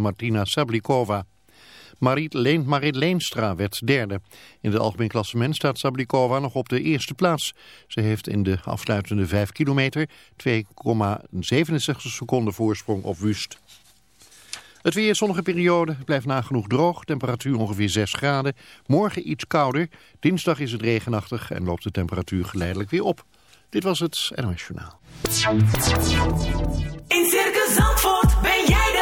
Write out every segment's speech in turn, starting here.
Martina Sablikova. Marit, Marit Leenstra werd derde. In het algemeen klassement staat Sablikova nog op de eerste plaats. Ze heeft in de afsluitende 5 kilometer 2,67 seconden voorsprong op Wust. Het weer zonnige periode, blijft nagenoeg droog, temperatuur ongeveer 6 graden. Morgen iets kouder, dinsdag is het regenachtig en loopt de temperatuur geleidelijk weer op. Dit was het NOS Journaal. In Circus Zandvoort ben jij de.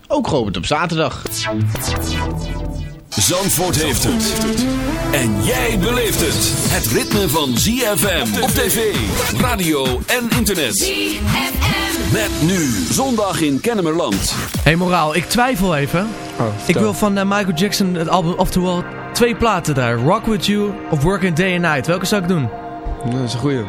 ook geopend op zaterdag. Zandvoort heeft het. En jij beleeft het. Het ritme van ZFM op tv, radio en internet. ZFM. Met nu zondag in Kennemerland. Hé Moraal, ik twijfel even. ik wil van eh, Michael Jackson het album, oftewel twee platen daar. Rock With You of Working Day and Night. Welke zou ik doen? Dat is een goeie.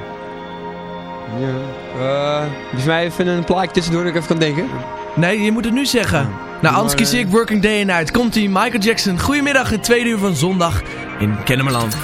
Ja. Eh, dus mij even een plaatje tussendoor dat ik even kan denken. Nee, je moet het nu zeggen. Nou, anders kies ik Working Day and Night. Komt-ie, Michael Jackson. Goedemiddag, het tweede uur van zondag in Kennemerland.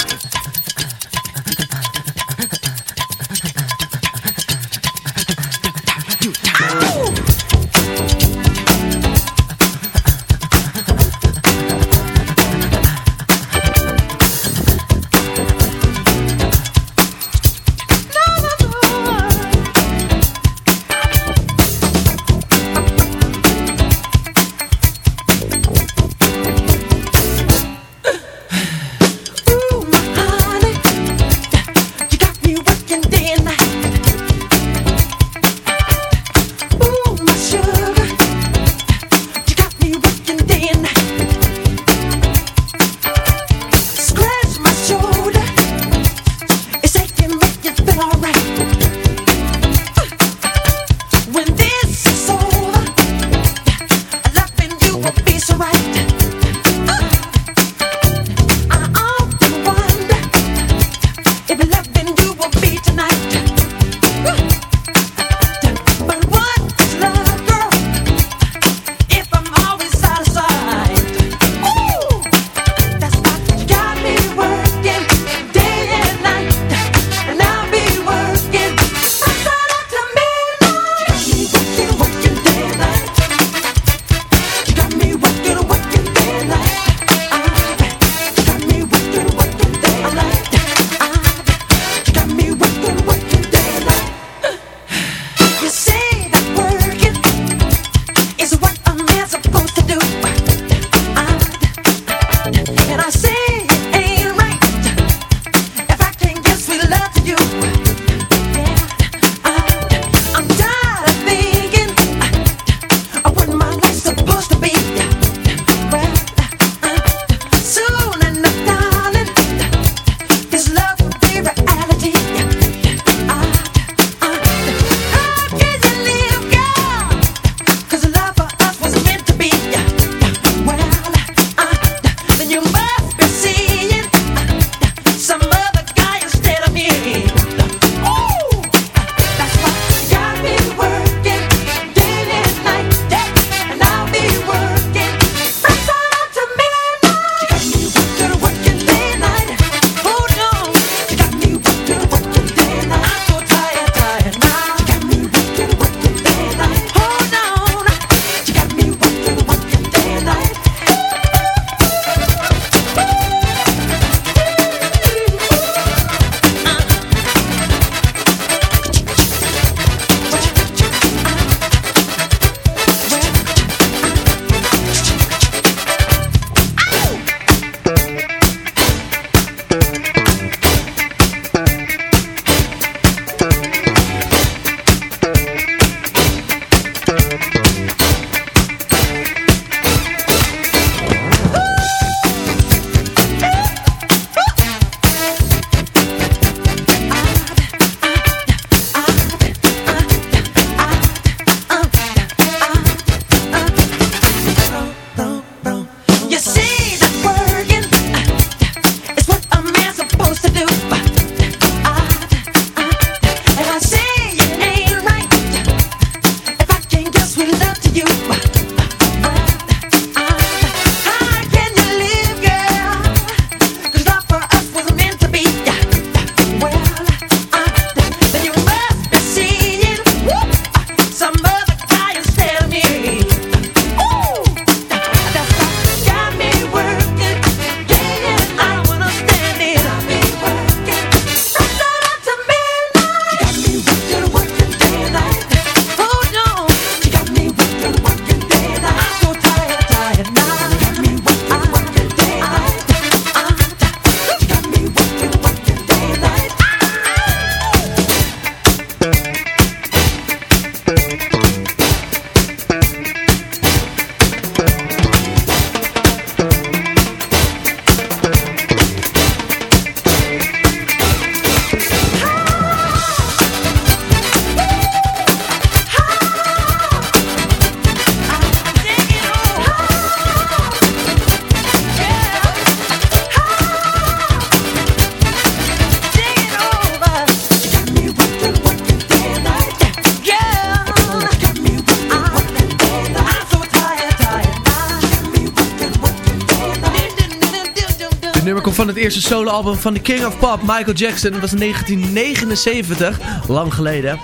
eerste soloalbum van de King of Pop, Michael Jackson. Dat was in 1979, lang geleden.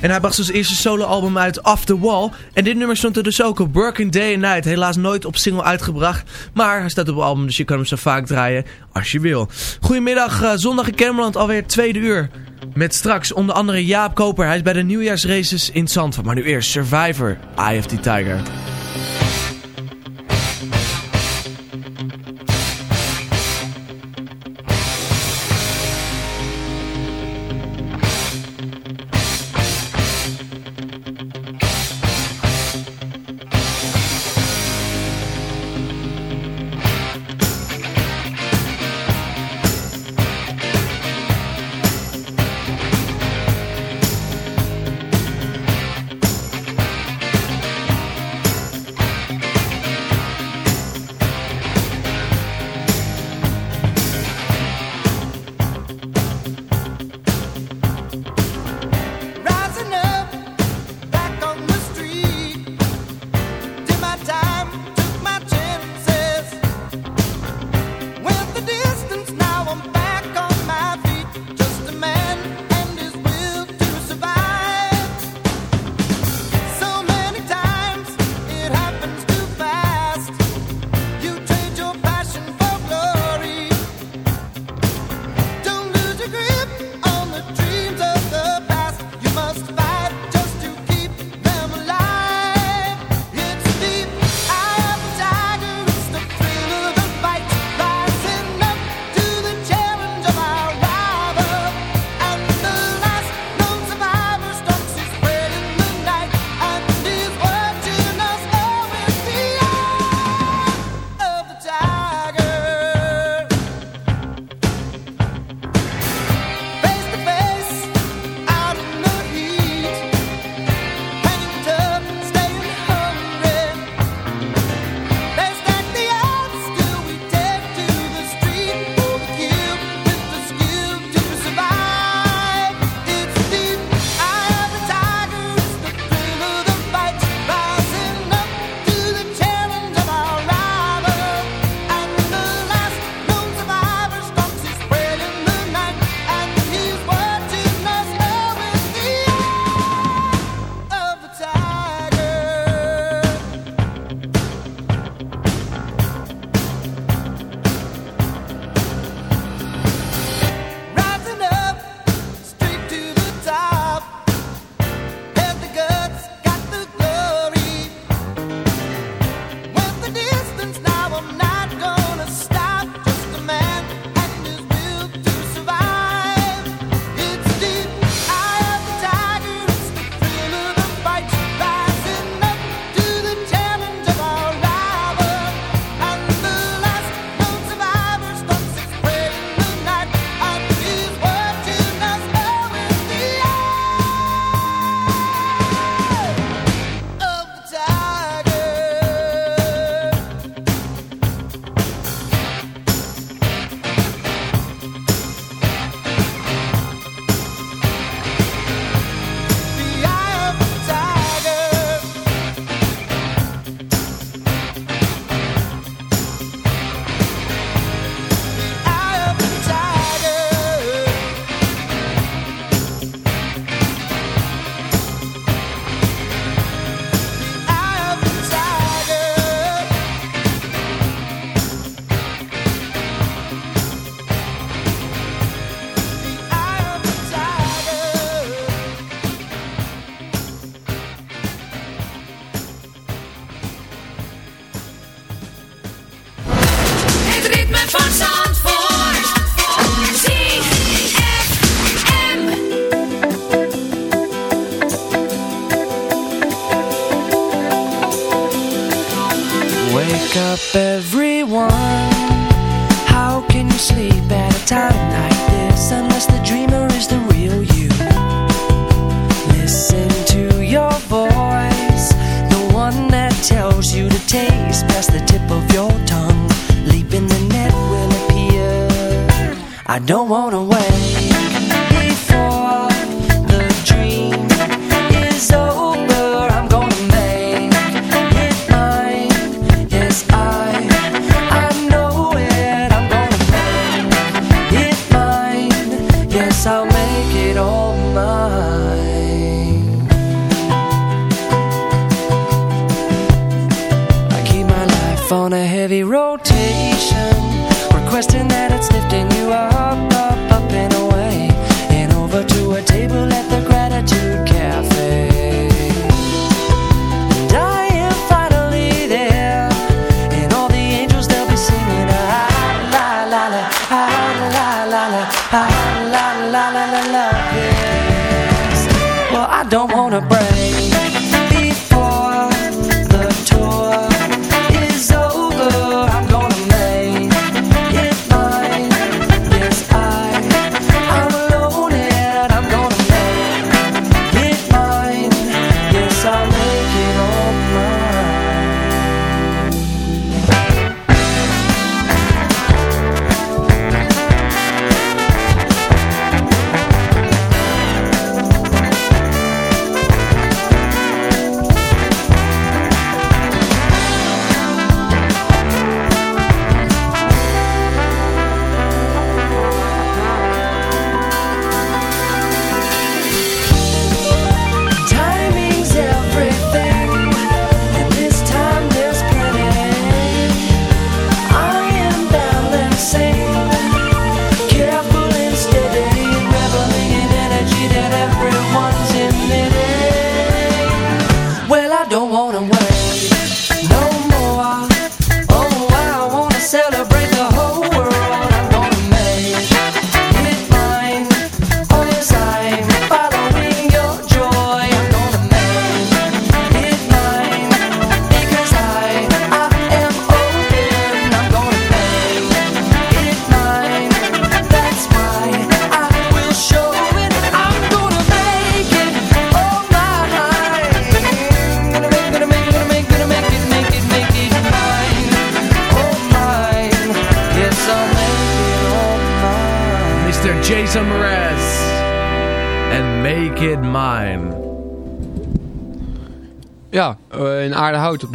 En hij bracht zijn eerste soloalbum uit Off The Wall. En dit nummer stond er dus ook op Working Day and Night. Helaas nooit op single uitgebracht. Maar hij staat op het album, dus je kan hem zo vaak draaien als je wil. Goedemiddag, eh, zondag in Kermeland, alweer tweede uur. Met straks onder andere Jaap Koper. Hij is bij de nieuwjaarsraces in Zandvoort. Maar nu eerst Survivor, Eye of the Tiger.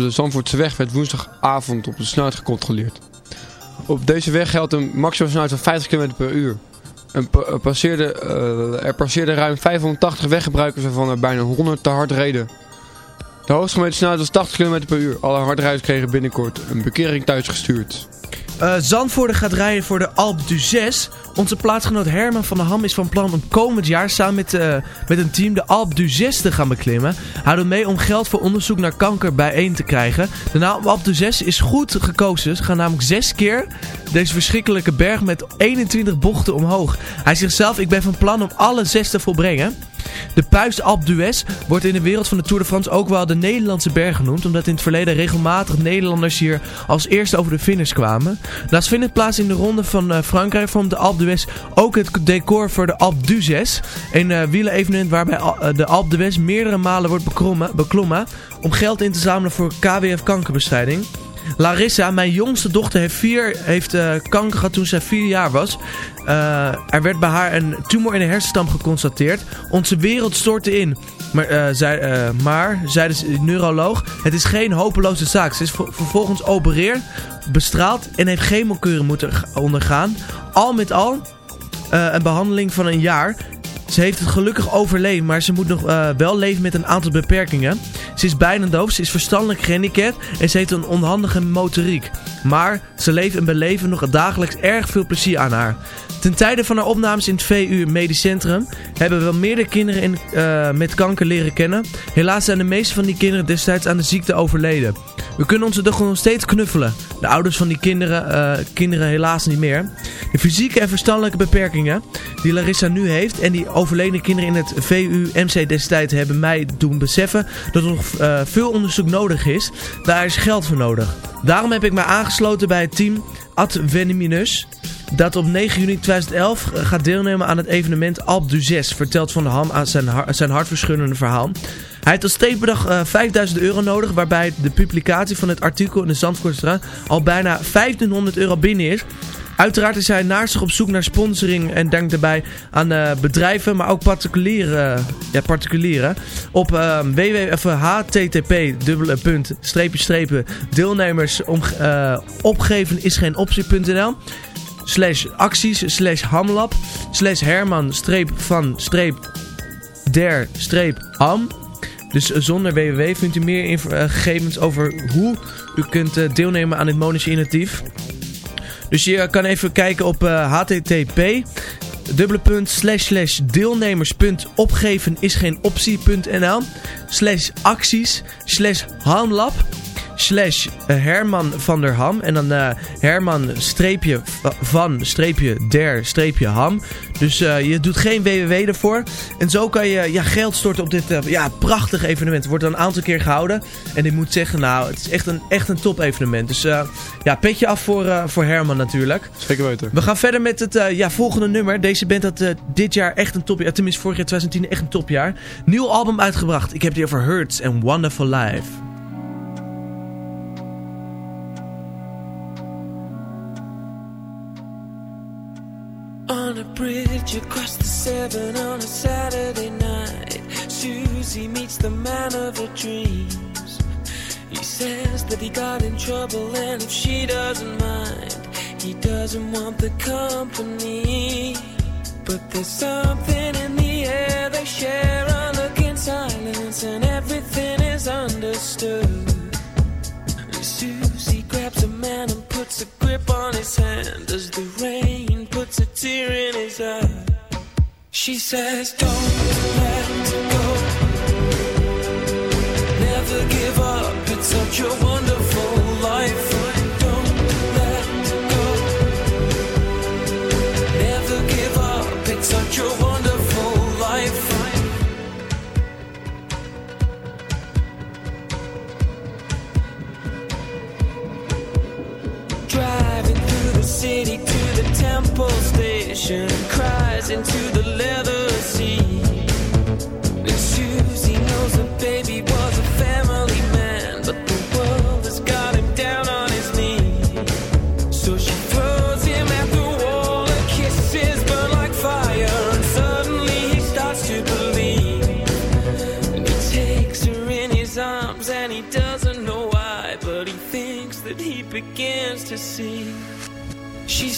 De Zandvoortse weg werd woensdagavond op de snelheid gecontroleerd. Op deze weg geldt een maximum snelheid van 50 km per uur. En pa- er passeerde, eh, er passeerden ruim 580 weggebruikers waarvan er bijna 100 te hard reden. De hoogste gemeten snelheid was 80 km per uur. Alle hardrijders kregen binnenkort een bekering thuisgestuurd. Eh Zandvoorde gaat rijden voor de Alpe d'Huez. Onze plaatsgenoot Herman van der Ham is van plan om komend jaar samen met, eh, met een team de Alpe d'Huez te gaan beklimmen. Hij doet mee om geld voor onderzoek naar kanker bijeen te krijgen. De naam Alpe d'Huez is goed gekozen. Ze gaan namelijk zes keer deze verschrikkelijke berg met 21 bochten omhoog. Hij zegt zelf, ik ben van plan om alle zes te volbrengen. De Puis Alpe d'Huez wordt in de wereld van de Tour de France ook wel de Nederlandse berg genoemd. Omdat in het verleden regelmatig Nederlanders hier als eerste over de finish kwamen. Naast vindt plaats in de ronde van eh, Frankrijk vormt de Ook het decor voor de Alpe d'Huez. Een eh wielerevenement waarbij eh, de Alpe d'Huez meerdere malen wordt beklommen, beklommen om geld in te zamelen voor KWF kankerbestrijding. Larissa, mijn jongste dochter, heeft, vier, heeft eh, kanker gehad toen zij vier jaar was. Er werd bij haar een tumor in de hersenstam geconstateerd. Onze wereld stortte in. Maar, eh, zei, eh, maar, de neuroloog, het is geen hopeloze zaak. Ze is ver- vervolgens opereerd, bestraald en heeft chemokuren moeten ondergaan. Al met al eh, een behandeling van een jaar. Ze heeft het gelukkig overleefd, maar ze moet nog wel leven met een aantal beperkingen. Ze is bijna doof, ze is verstandelijk gehandicapt en ze heeft een onhandige motoriek. Maar ze leeft en beleven nog dagelijks erg veel plezier aan haar. Ten tijde van haar opnames in het VU Medisch Centrum hebben we wel meerdere kinderen in, eh, met kanker leren kennen. Helaas zijn de meeste van die kinderen destijds aan de ziekte overleden. We kunnen onze toch nog steeds knuffelen. De ouders van die kinderen, eh, kinderen helaas niet meer. De fysieke en verstandelijke beperkingen die Larissa nu heeft en die overleden kinderen in het VU-MC destijds hebben mij doen beseffen dat er nog eh, veel onderzoek nodig is. Daar is geld voor nodig. Daarom heb ik mij aangesloten bij het team Adveniminus dat op 9 juni 2011 gaat deelnemen aan het evenement Alp du 6, vertelt Van der Ham aan zijn, zijn hartverscheurende verhaal. Hij heeft als steekbedrag eh 5000 euro nodig, waarbij de publicatie van het artikel in de Zandvoortstraat al bijna 1500 euro binnen is. Uiteraard is hij naastig op zoek naar sponsoring en denkt daarbij aan eh, bedrijven, maar ook particulieren. ja, particulieren. Op uh, www, of, eh, http dubbele punt, streepje strepen, deelnemers eh, opgeven is geen optie.nl. slash acties slash hamlab slash herman streep van streep der streep ham. Dus eh, zonder www vindt u meer eh, gegevens over hoe u kunt eh, deelnemen aan dit monische initiatief. Dus je kan even kijken op http dubbele punt slash slash deelnemers punt opgeven is geen optie.nl slash acties slash hamlab slash eh, Herman van der Ham en dan eh, Herman streepje va- van streepje der streepje ham. Dus eh, je doet geen www ervoor. En zo kan je ja, geld storten op dit ja, prachtig evenement. Het wordt een aantal keer gehouden. En ik moet zeggen, nou, het is echt een, echt een top evenement. Dus ja, petje af voor, voor Herman natuurlijk. Zeker weten. We gaan verder met het ja, volgende nummer. Deze band had dit jaar echt een topjaar. Tenminste, vorig jaar 2010 echt een topjaar. Nieuw album uitgebracht. Ik heb het hier over Hurts and Wonderful Life. On a bridge across the Severn on a Saturday night, Susie meets the man of her dreams. He says that he got in trouble, and if she doesn't mind, he doesn't want the company. But there's something in the air they share, a look in silence, and everything is understood. Susie grabs a man and a grip on his hand as the rain puts a tear in his eye. She says, Don't let go. Never give up. It's such a wonderful life. City to the temple station, cries into the leather seat. And Susie knows her baby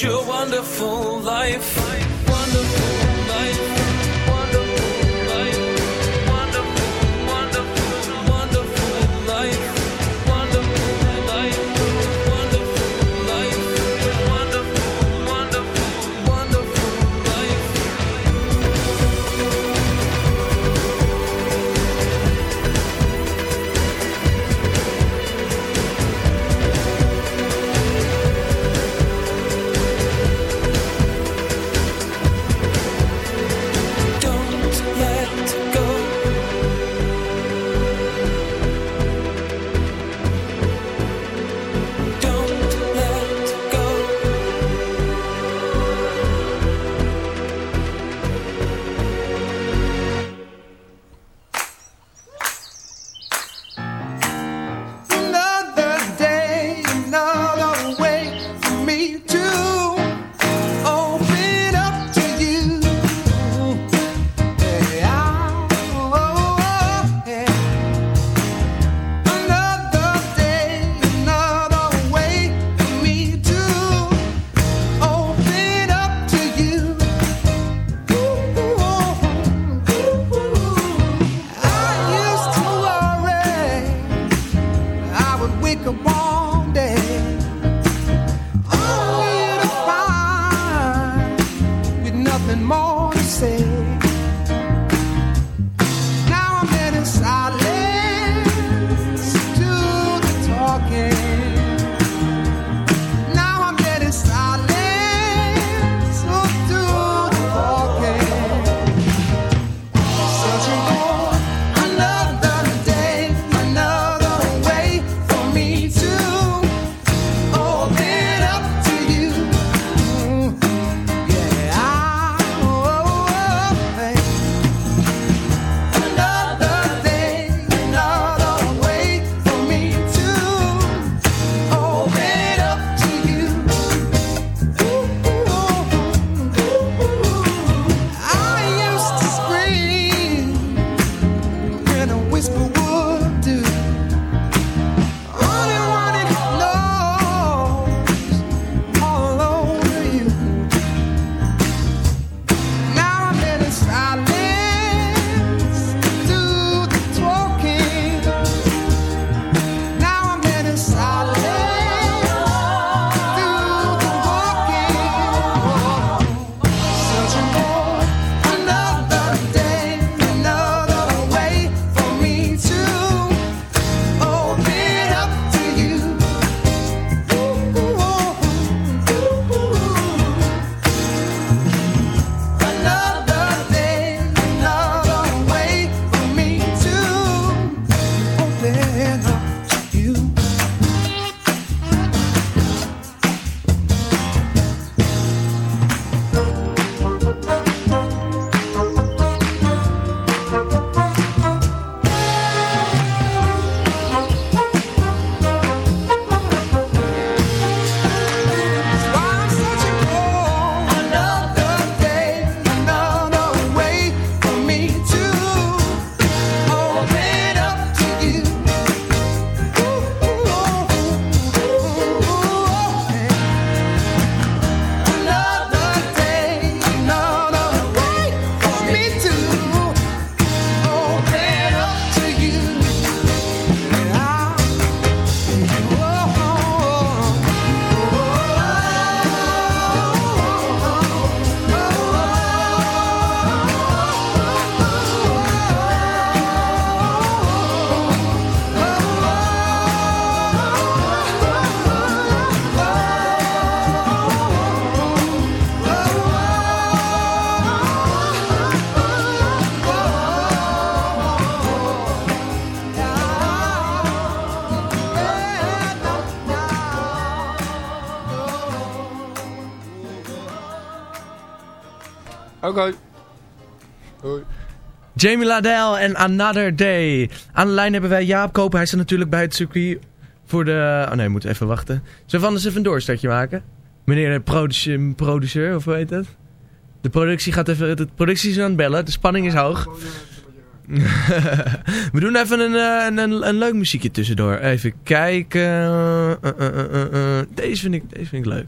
It's such a wonderful life. Oké. Hoi. Jamie Ladell en Another Day. Aan de lijn hebben wij Jaap Koper. Hij staat natuurlijk bij het circuit voor de... Oh nee, we moeten even wachten. Zullen we anders even een doorstartje maken? Meneer de produce- producer, of hoe heet het? De productie gaat even... De productie is aan het bellen. De spanning is hoog. we doen even een, eh, een, een, een leuk muziekje tussendoor. Even kijken. Eh, eh, eh, eh, eh. Deze, vind ik, deze vind ik leuk.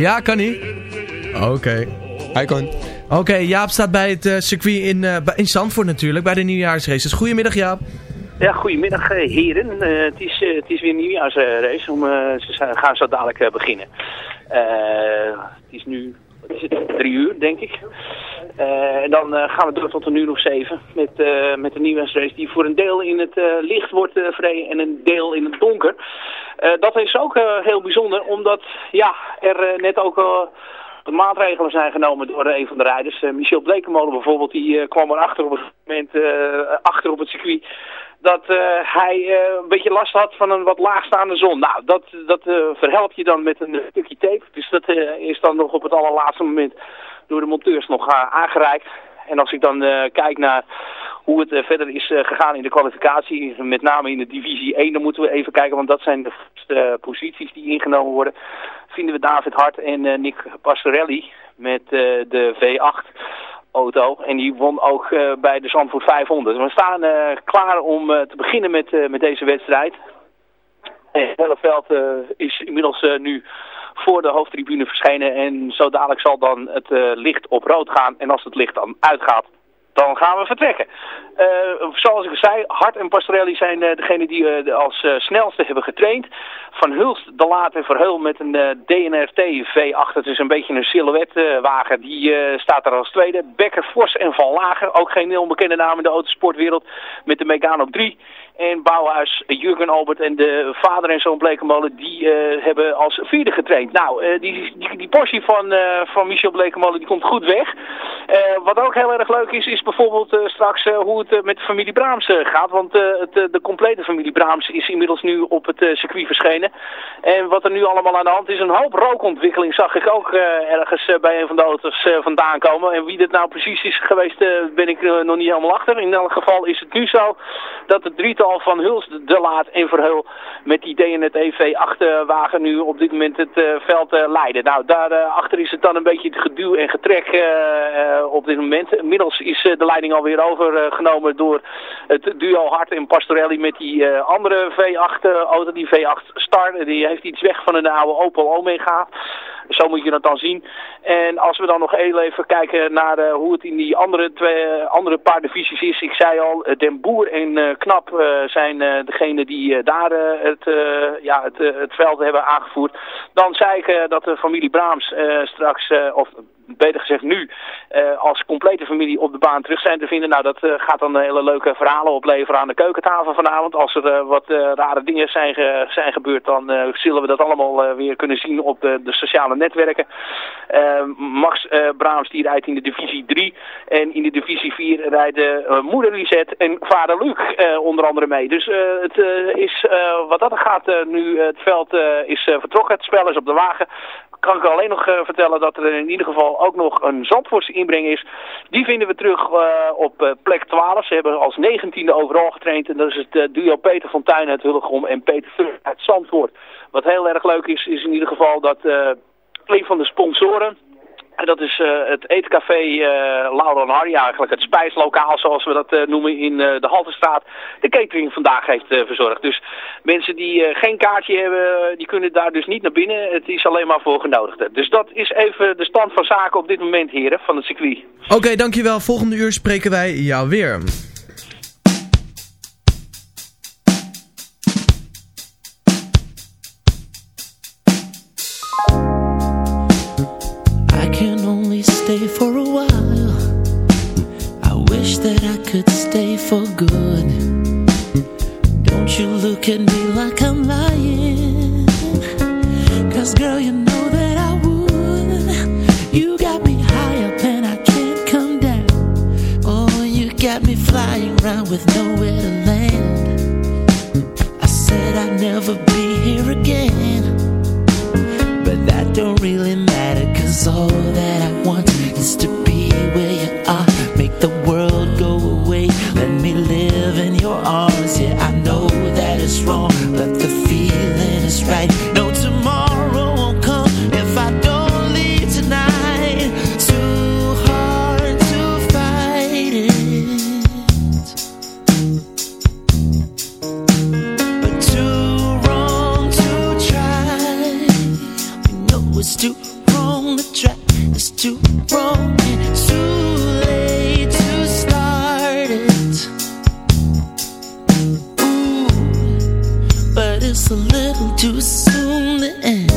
Ja, kan niet? Oké. Hij kan. Oké, Jaap staat bij het eh, circuit in, eh, in Zandvoort natuurlijk, bij de nieuwjaarsraces. Goedemiddag Jaap. Ja, goedemiddag eh, heren. Het, is, het is weer een nieuwjaarsrace. Om, eh, ze gaan zo dadelijk beginnen. Eh, het is nu is het, drie uur, denk ik. Eh, en dan eh, gaan we door tot een uur of zeven met, eh, met de nieuwjaarsrace die voor een deel in het licht wordt verreden en een deel in het donker. Dat is ook heel bijzonder, omdat ja, er net ook... maatregelen zijn genomen door een van de rijders. Michel Blekemolen bijvoorbeeld, die kwam erachter op een moment achter op het circuit dat eh, hij eh, een beetje last had van een wat laagstaande zon. Nou, dat, dat eh, verhelp je dan met een stukje tape. Dus dat is dan nog op het allerlaatste moment door de monteurs nog aangereikt. En als ik dan kijk naar hoe het verder is gegaan in de kwalificatie, met name in de divisie 1, dan moeten we even kijken, want dat zijn de posities die ingenomen worden. Vinden we David Hart en Nick Pastorelli met de V8 auto. En die won ook eh, bij de Zandvoort 500. We staan eh, klaar om eh, te beginnen met, met deze wedstrijd. Het hele veld is inmiddels nu voor de hoofdtribune verschenen. En zo dadelijk zal dan het licht op rood gaan. En als het licht dan uitgaat, dan gaan we vertrekken. Eh, zoals ik zei, Hart en Pastorelli zijn uh, degene die uh, als snelste hebben getraind. Van Hulst, De Laat en Verheul met een DNRT V8. Het is een beetje een silhouetwagen. die staat er als tweede. Becker, Vos en Van Lager. Ook geen onbekende naam in de autosportwereld. Met de Megane op 3. En Bouwhuis, Jurgen Albert en de vader en zoon Blekemolen, die hebben als vierde getraind. Nou, die, die, die portie van, van Michel Blekemolen, die komt goed weg. wat ook heel erg leuk is, is bijvoorbeeld straks hoe het met de familie Braams gaat. Want het, de complete familie Braams is inmiddels nu op het circuit verschenen. En wat er nu allemaal aan de hand is, een hoop rookontwikkeling zag ik ook ergens bij een van de auto's vandaan komen. En wie dit nou precies is geweest, ben ik nog niet helemaal achter. In elk geval is het nu zo dat het drietal van Hulst, De Laat en Verheul met die DNT EV8 wagen nu op dit moment het veld leiden. Nou, daarachter is het dan een beetje het geduw en getrek op dit moment. Inmiddels is de leiding alweer overgenomen door het duo Hart en Pastorelli met die andere V8-auto, die V8 Star. Die heeft iets weg van een oude Opel Omega. Zo moet je dat dan zien. En als we dan nog even kijken naar uh, hoe het in die andere, twee, andere paar divisies is. Ik zei al, Den Boer en Knap zijn degene die daar het, ja, het, het veld hebben aangevoerd. Dan zei ik dat de familie Braams straks, of beter gezegd nu, uh, als complete familie op de baan terug zijn te vinden. Nou, dat uh, gaat dan hele leuke verhalen opleveren aan de keukentafel vanavond. Als er wat rare dingen zijn, zijn gebeurd, dan zullen we dat allemaal weer kunnen zien op de, de sociale netwerken. Max Braams die rijdt in de divisie 3 en in de divisie 4 rijden moeder Lisette en vader Luc onder andere mee. Dus het is, wat dat gaat, nu het veld is vertrokken, het spel is op de wagen kan ik alleen nog uh, vertellen dat er in ieder geval ook nog een Zandvoortse inbreng is. Die vinden we terug uh, op uh, plek 12. Ze hebben als negentiende overal getraind. En dat is het duo Peter Fontijn uit Hullegom en Peter Veur uit Zandvoort. Wat heel erg leuk is, is in ieder geval dat een van de sponsoren... Dat is uh, het eetcafé uh, Laura en Harry eigenlijk. Het spijslokaal zoals we dat uh, noemen in de Haltestraat. De catering vandaag heeft verzorgd. Dus mensen die geen kaartje hebben, die kunnen daar dus niet naar binnen. Het is alleen maar voor genodigden. Dus dat is even de stand van zaken op dit moment heren van het circuit. Oké, dankjewel. Volgende uur spreken wij jou weer. For good. Don't you look at me a little too soon to end.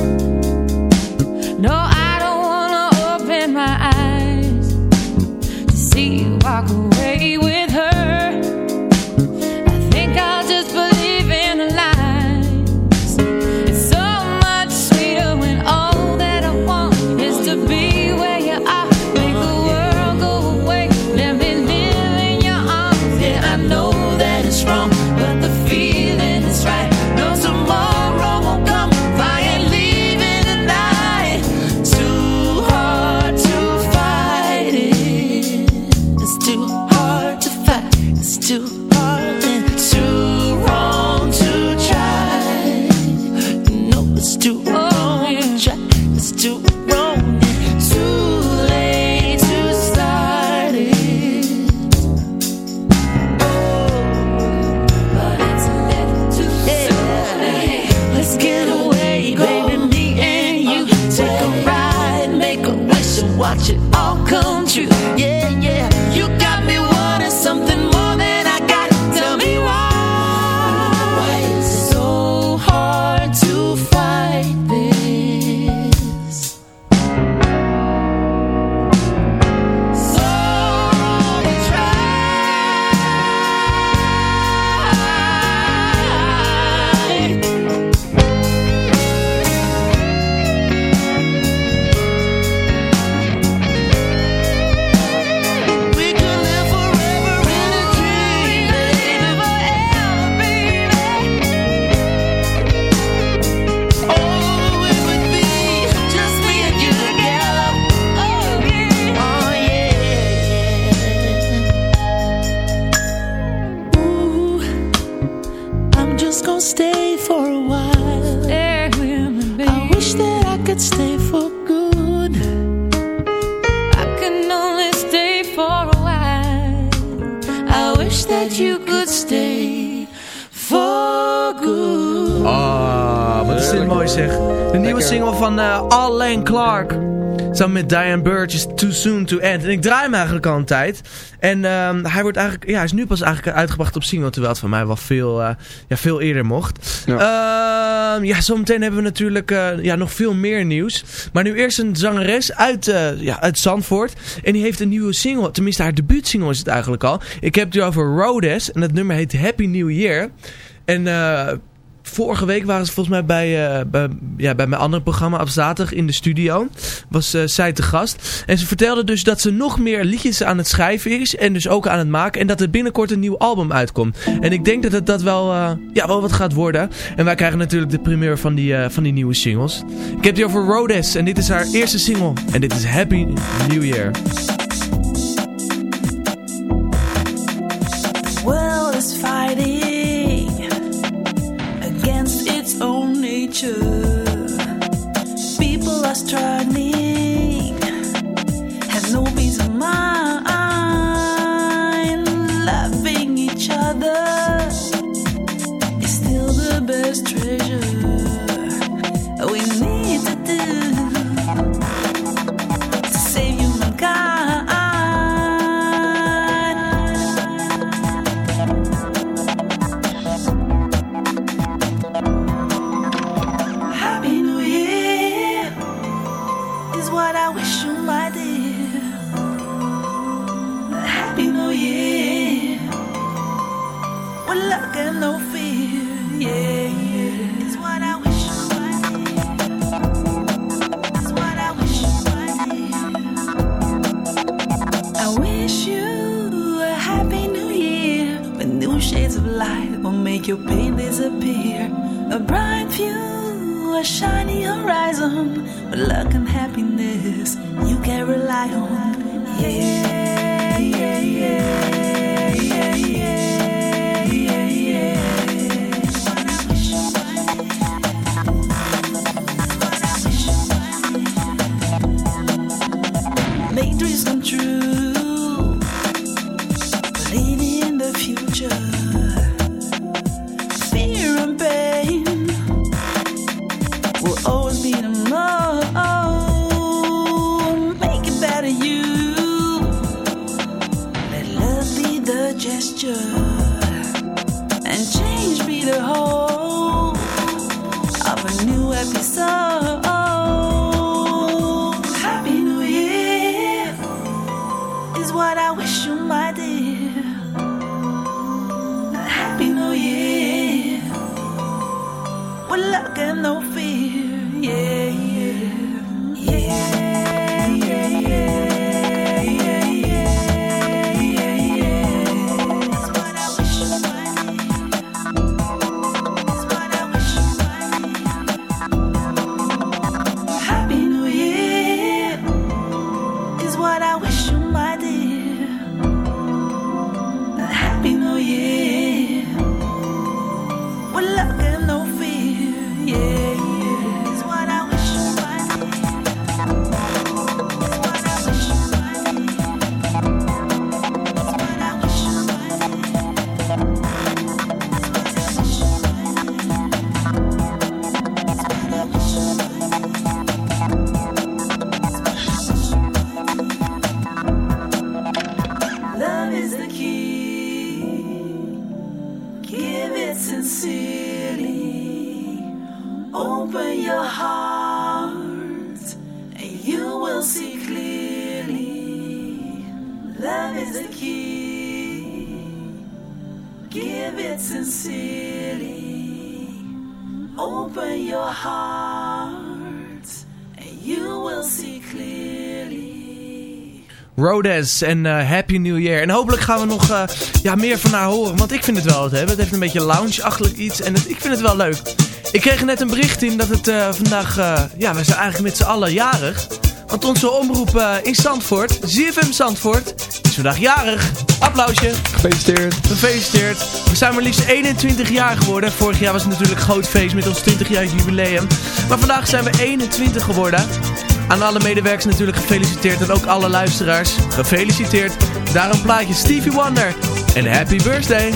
Van eh Alain Clark. Samen met Diane Birch is Too Soon To End. En ik draai hem eigenlijk al een tijd. En ehm, hij, wordt eigenlijk, ja, hij is nu pas eigenlijk uitgebracht op single. Terwijl het van mij wel veel, eh, ja, veel eerder mocht. Ja, ja zometeen hebben we natuurlijk eh, ja, nog veel meer nieuws. Maar nu eerst een zangeres uit, eh, ja, uit Zandvoort. En die heeft een nieuwe single. Tenminste, haar debuutsingle is het eigenlijk al. Ik heb het hier over Rhodes. En het nummer heet Happy New Year. En... eh Vorige week waren ze volgens mij bij, eh, bij, ja, bij mijn andere programma op zaterdag in de studio. Was eh, zij te gast. En ze vertelde dus dat ze nog meer liedjes aan het schrijven is. En dus ook aan het maken. En dat er binnenkort een nieuw album uitkomt. En ik denk dat het dat wel, eh, ja, wel wat gaat worden. En wij krijgen natuurlijk de primeur van die, van die nieuwe singles. Ik heb hier over Rhodes. En dit is haar eerste single. En dit is Happy New Year. Nature. People are struggling, have no peace of mind, En eh, Happy New Year. En hopelijk gaan we nog eh, ja, meer van haar horen. Want ik vind het wel wat hebben. Het heeft een beetje lounge-achtig iets. En het- ik vind het wel leuk. Ik kreeg net een bericht in dat het eh, vandaag... ja, we zijn eigenlijk met z'n allen jarig. Want onze omroep in Zandvoort, ZFM Zandvoort, is vandaag jarig. Applausje. Gefeliciteerd. Gefeliciteerd. We zijn maar liefst 21 jaar geworden. Vorig jaar was het natuurlijk een groot feest met ons 20 jaar jubileum. Maar vandaag zijn we 21 geworden. Aan alle medewerkers natuurlijk gefeliciteerd. En ook alle luisteraars gefeliciteerd. Daar een plaatje Stevie Wonder. En happy birthday.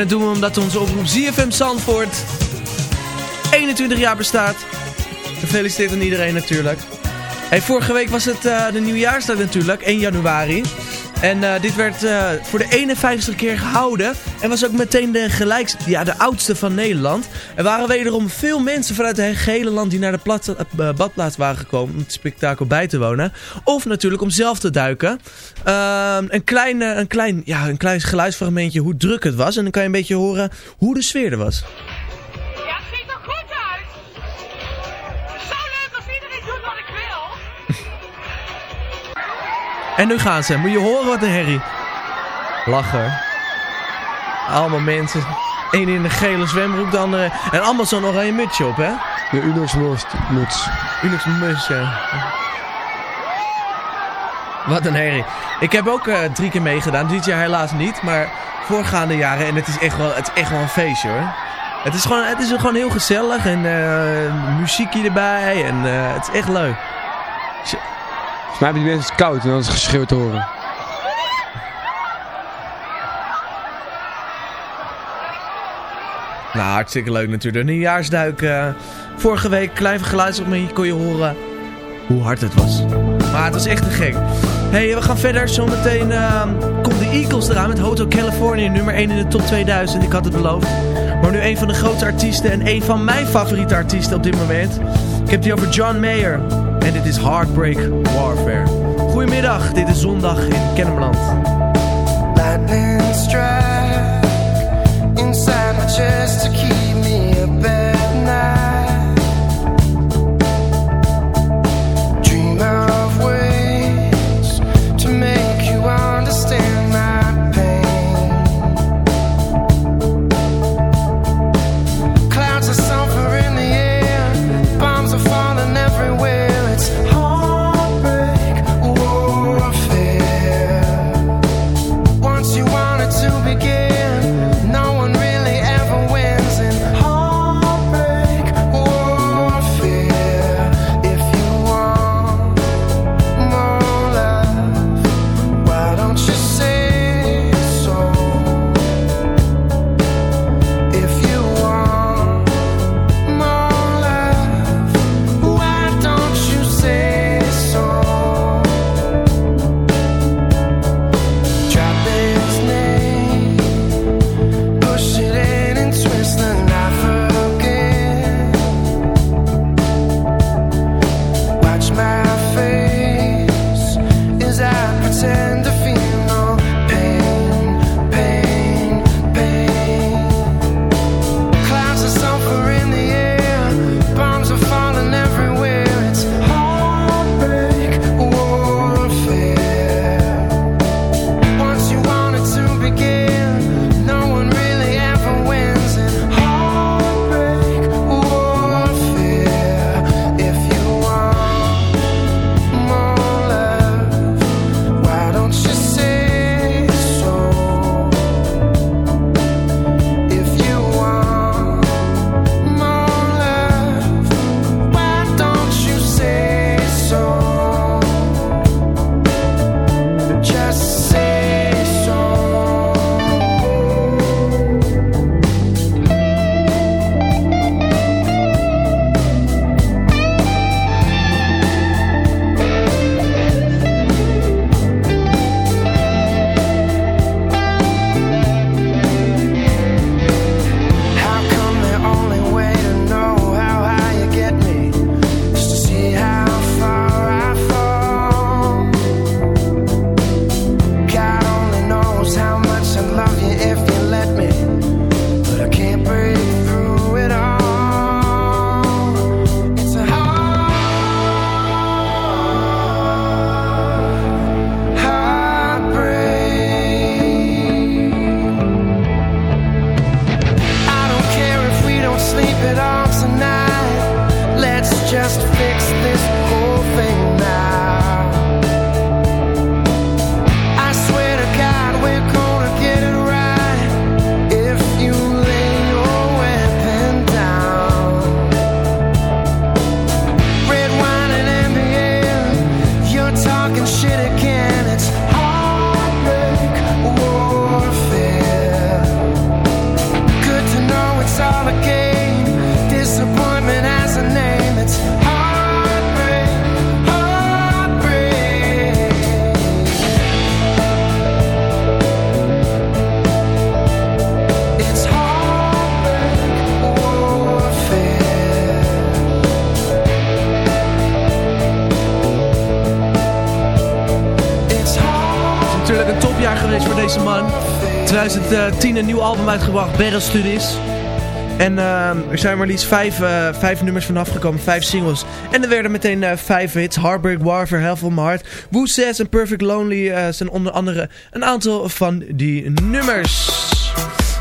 Dat doen we omdat onze oproep ZFM Zandvoort 21 jaar bestaat. Gefeliciteerd aan iedereen natuurlijk. Vorige week was het eh, de nieuwjaarsdag natuurlijk, 1 januari. En eh, dit werd eh, voor de 51ste keer gehouden. En was ook meteen de, gelijkste, ja, de oudste van Nederland. Er waren wederom veel mensen vanuit het gehele land die naar de eh, badplaats waren gekomen om het spektakel bij te wonen. Of natuurlijk om zelf te duiken. Ehm, een, klein, eh, een, klein, ja, een klein geluidsfragmentje hoe druk het was. En dan kan je een beetje horen hoe de sfeer er was. Ja, het ziet er goed uit. Zo leuk als iedereen doet wat ik wil. En nu gaan ze. Moet je horen wat een herrie. Lachen. Allemaal mensen. Eén in een gele zwembroek, de andere... En allemaal zo'n oranje mutsje op, hè? De Unox muts. Unox mutsje. Wat een herrie. Ik heb ook eh, drie keer meegedaan. Dit jaar helaas niet, maar voorgaande jaren. En het is echt wel, het is echt wel een feestje, hoor. Het is gewoon, het is gewoon heel gezellig en eh, muziekje erbij. En eh, het is echt leuk. Volgens mij hebben die mensen het koud en dan is het geschreeuwd te horen. Nou, hartstikke leuk natuurlijk. De nieuwjaarsduik. eh, vorige week, klein geluidsopmerkje, kon je horen hoe hard het was. Maar het was echt te gek. hey, we gaan verder. Zometeen eh, komt de Eagles eraan met Hotel California, nummer 1 in de top 2000. Ik had het beloofd. Maar nu een van de grootste artiesten en een van mijn favoriete artiesten op dit moment. Ik heb hier over John Mayer. En dit is Heartbreak Warfare. Goedemiddag, dit is zondag in Kennemerland. Lightning strike inside my chest to keep uitgebracht, Barrel Studies. En ehm, er zijn maar liefst vijf, eh, vijf nummers vanaf gekomen, vijf singles. En er werden meteen eh, vijf hits. Heartbreak Warfare, Hell from My Heart, Who Says en Perfect Lonely eh, zijn onder andere een aantal van die nummers.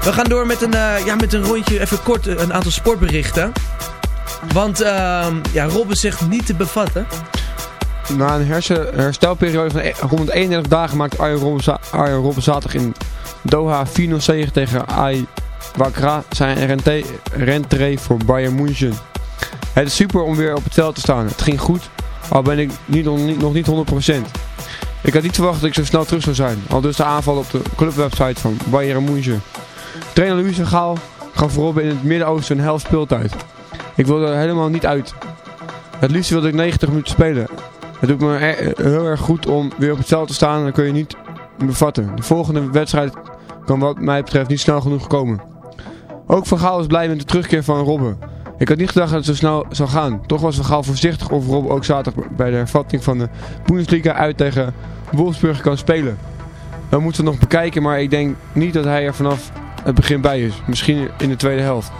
We gaan door met een, eh, ja, met een rondje, even kort, een aantal sportberichten. Want ehm, ja, Robben zegt niet te bevatten. Na een hersen, herstelperiode van e- 131 dagen maakt Arjen Robben, Robben zaterdag in Doha 4-0 zege tegen Ai Wakra zijn rentree, voor Bayern München. Het is super om weer op het veld te staan. Het ging goed, al ben ik niet, nog, niet, nog niet 100%. Ik had niet verwacht dat ik zo snel terug zou zijn. Al dus de aanval op de clubwebsite van Bayern München. Trainer Louis Gaal gaf Robben in het Midden-Oosten een helft speeltijd. Ik wilde er helemaal niet uit. Het liefst wilde ik 90 minuten spelen. Het doet me heel erg goed om weer op het veld te staan en dan kun je niet bevatten. De volgende wedstrijd kan wat mij betreft niet snel genoeg komen. Ook Van Gaal is blij met de terugkeer van Robben. Ik had niet gedacht dat het zo snel zou gaan. Toch was Van Gaal voorzichtig of Robben ook zaterdag bij de hervatting van de Bundesliga uit tegen Wolfsburg kan spelen. We moeten het nog bekijken, maar ik denk niet dat hij er vanaf het begin bij is. Misschien in de tweede helft.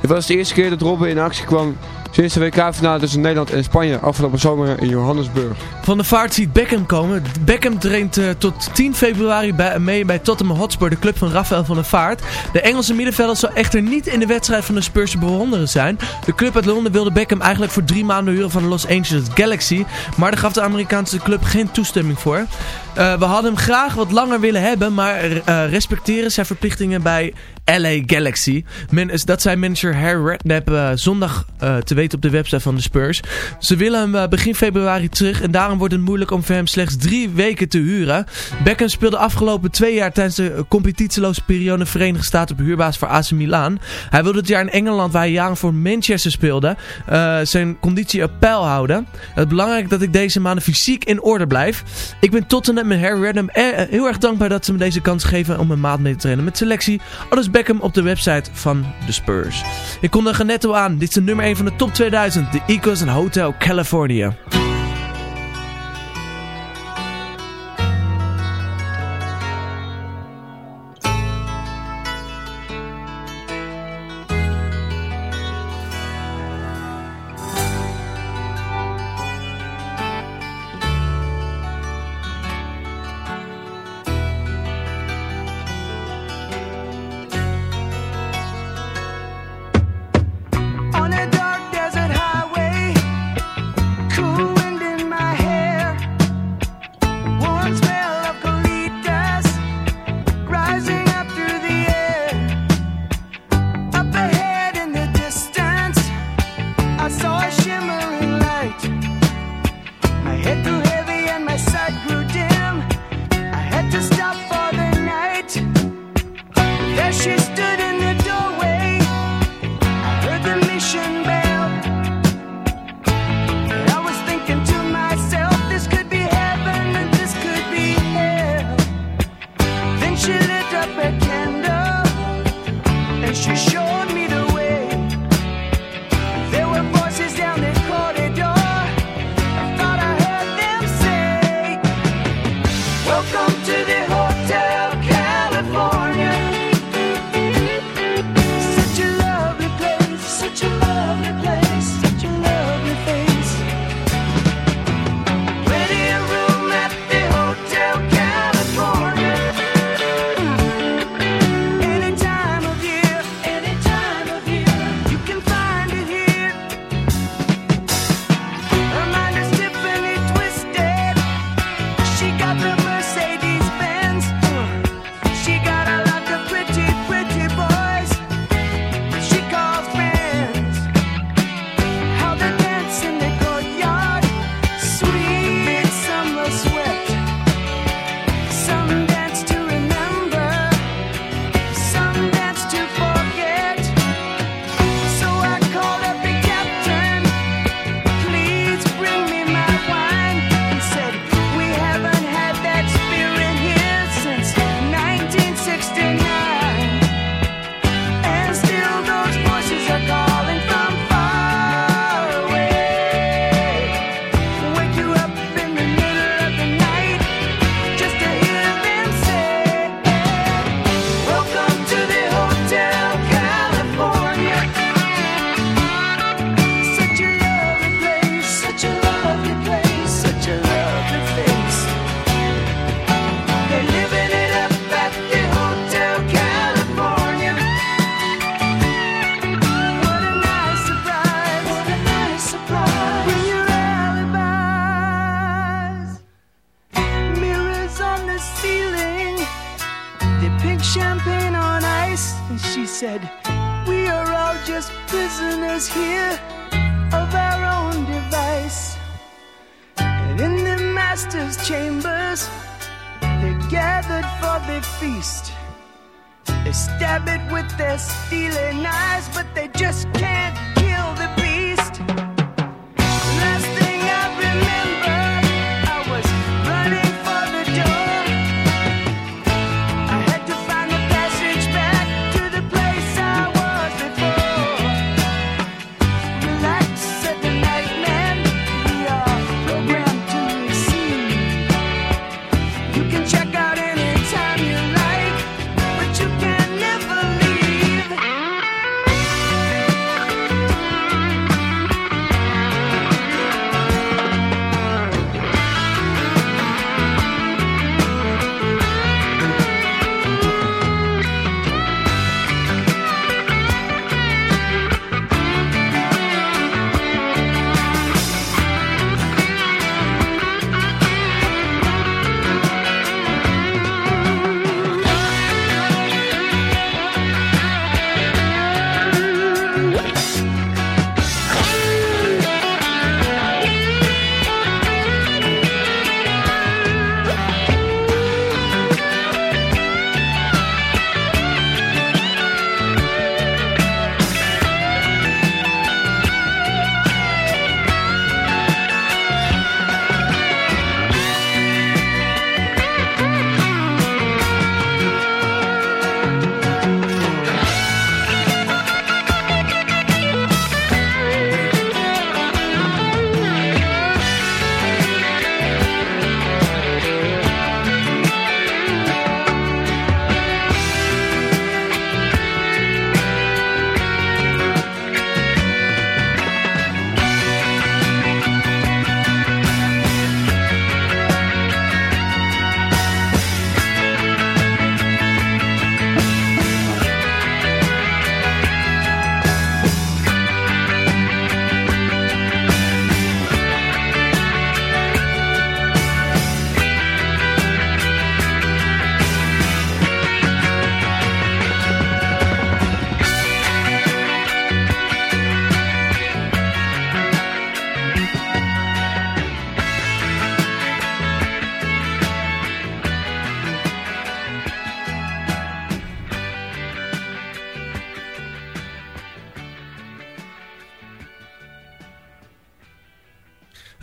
Het was de eerste keer dat Robben in actie kwam sinds de WK-finale tussen Nederland en Spanje afgelopen zomer in Johannesburg. Van de vaart ziet Beckham komen. Beckham traint eh, tot 10 februari bij, mee bij Tottenham Hotspur, de club van Rafael van der Vaart. De Engelse middenvelder zal echter niet in de wedstrijd van de Spurs te bewonderen zijn. De club uit Londen wilde Beckham eigenlijk voor drie maanden huren van de Los Angeles Galaxy. Maar daar gaf de Amerikaanse club geen toestemming voor. Eh, we hadden hem graag wat langer willen hebben, maar eh, respecteren zijn verplichtingen bij LA Galaxy. Men, dat zei manager Harry Redknapp zondag te weten op de website van de Spurs. Ze willen hem eh, begin februari terug en daarom wordt het moeilijk om voor hem slechts drie weken te huren. Beckham speelde afgelopen twee jaar tijdens de competitieloze periode Verenigde Staten op huurbasis voor AC Milan. Hij wilde het jaar in Engeland, waar hij jaren voor Manchester speelde, eh, zijn conditie op peil houden. Het is belangrijk dat ik deze maanden fysiek in orde blijf. Ik ben Tottenham en Harry Redknapp eh, heel erg dankbaar dat ze me deze kans geven om een maat mee te trainen met selectie. Alles Beckham op de website van de Spurs. Ik kondig net al aan, dit is de nummer 1 van de top 2000, de Eagles en Hotel California.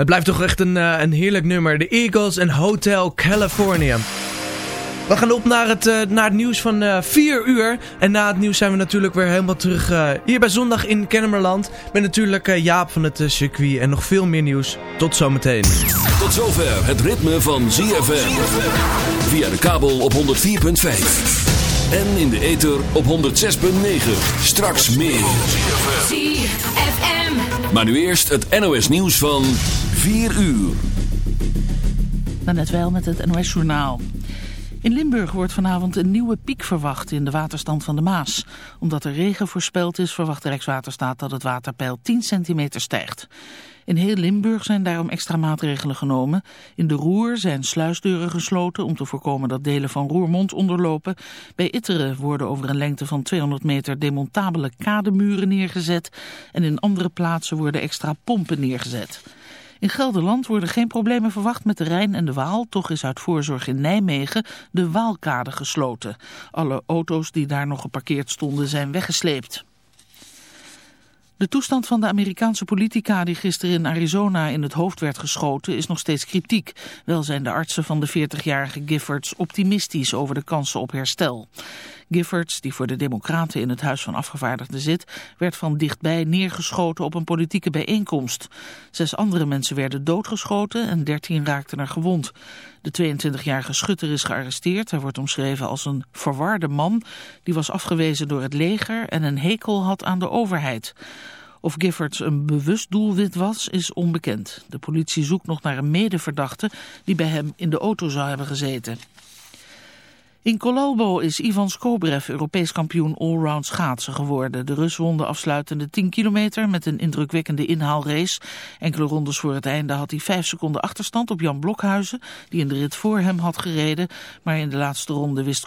Het blijft toch echt een, eh, een heerlijk nummer. De Eagles en Hotel California. We gaan op naar het, eh, naar het nieuws van eh 4 uur. En na het nieuws zijn we natuurlijk weer helemaal terug eh, hier bij Zondag in Kennemerland. Met natuurlijk eh, Jaap van het eh, circuit en nog veel meer nieuws. Tot zometeen. Tot zover het ritme van ZFM. Via de kabel op 104.5. En in de ether op 106.9. Straks meer. ZFM. Maar nu eerst het NOS nieuws van 4 uur. Net wel met het NOS Journaal. In Limburg wordt vanavond een nieuwe piek verwacht in de waterstand van de Maas. Omdat er regen voorspeld is, verwacht de Rijkswaterstaat dat het waterpeil 10 centimeter stijgt. In heel Limburg zijn daarom extra maatregelen genomen. In de Roer zijn sluisdeuren gesloten om te voorkomen dat delen van Roermond onderlopen. Bij Itteren worden over een lengte van 200 meter demontabele kademuren neergezet. En in andere plaatsen worden extra pompen neergezet. In Gelderland worden geen problemen verwacht met de Rijn en de Waal. Toch is uit voorzorg in Nijmegen de Waalkade gesloten. Alle auto's die daar nog geparkeerd stonden zijn weggesleept. De toestand van de Amerikaanse politica die gisteren in Arizona in het hoofd werd geschoten is nog steeds kritiek. Wel zijn de artsen van de 40-jarige Giffords optimistisch over de kansen op herstel. Giffords, die voor de Democraten in het Huis van Afgevaardigden zit, werd van dichtbij neergeschoten op een politieke bijeenkomst. Zes andere mensen werden doodgeschoten en dertien raakten er gewond. De 22-jarige schutter is gearresteerd. Hij wordt omschreven als een verwarde man die was afgewezen door het leger en een hekel had aan de overheid. Of Giffords een bewust doelwit was, is onbekend. De politie zoekt nog naar een medeverdachte die bij hem in de auto zou hebben gezeten. In Kolalbo is Ivan Skobrev Europees kampioen allround schaatsen geworden. De Rus won de afsluitende 10 kilometer met een indrukwekkende inhaalrace. Enkele rondes voor het einde had hij 5 seconden achterstand op Jan Blokhuizen, die in de rit voor hem had gereden. Maar in de laatste ronde wist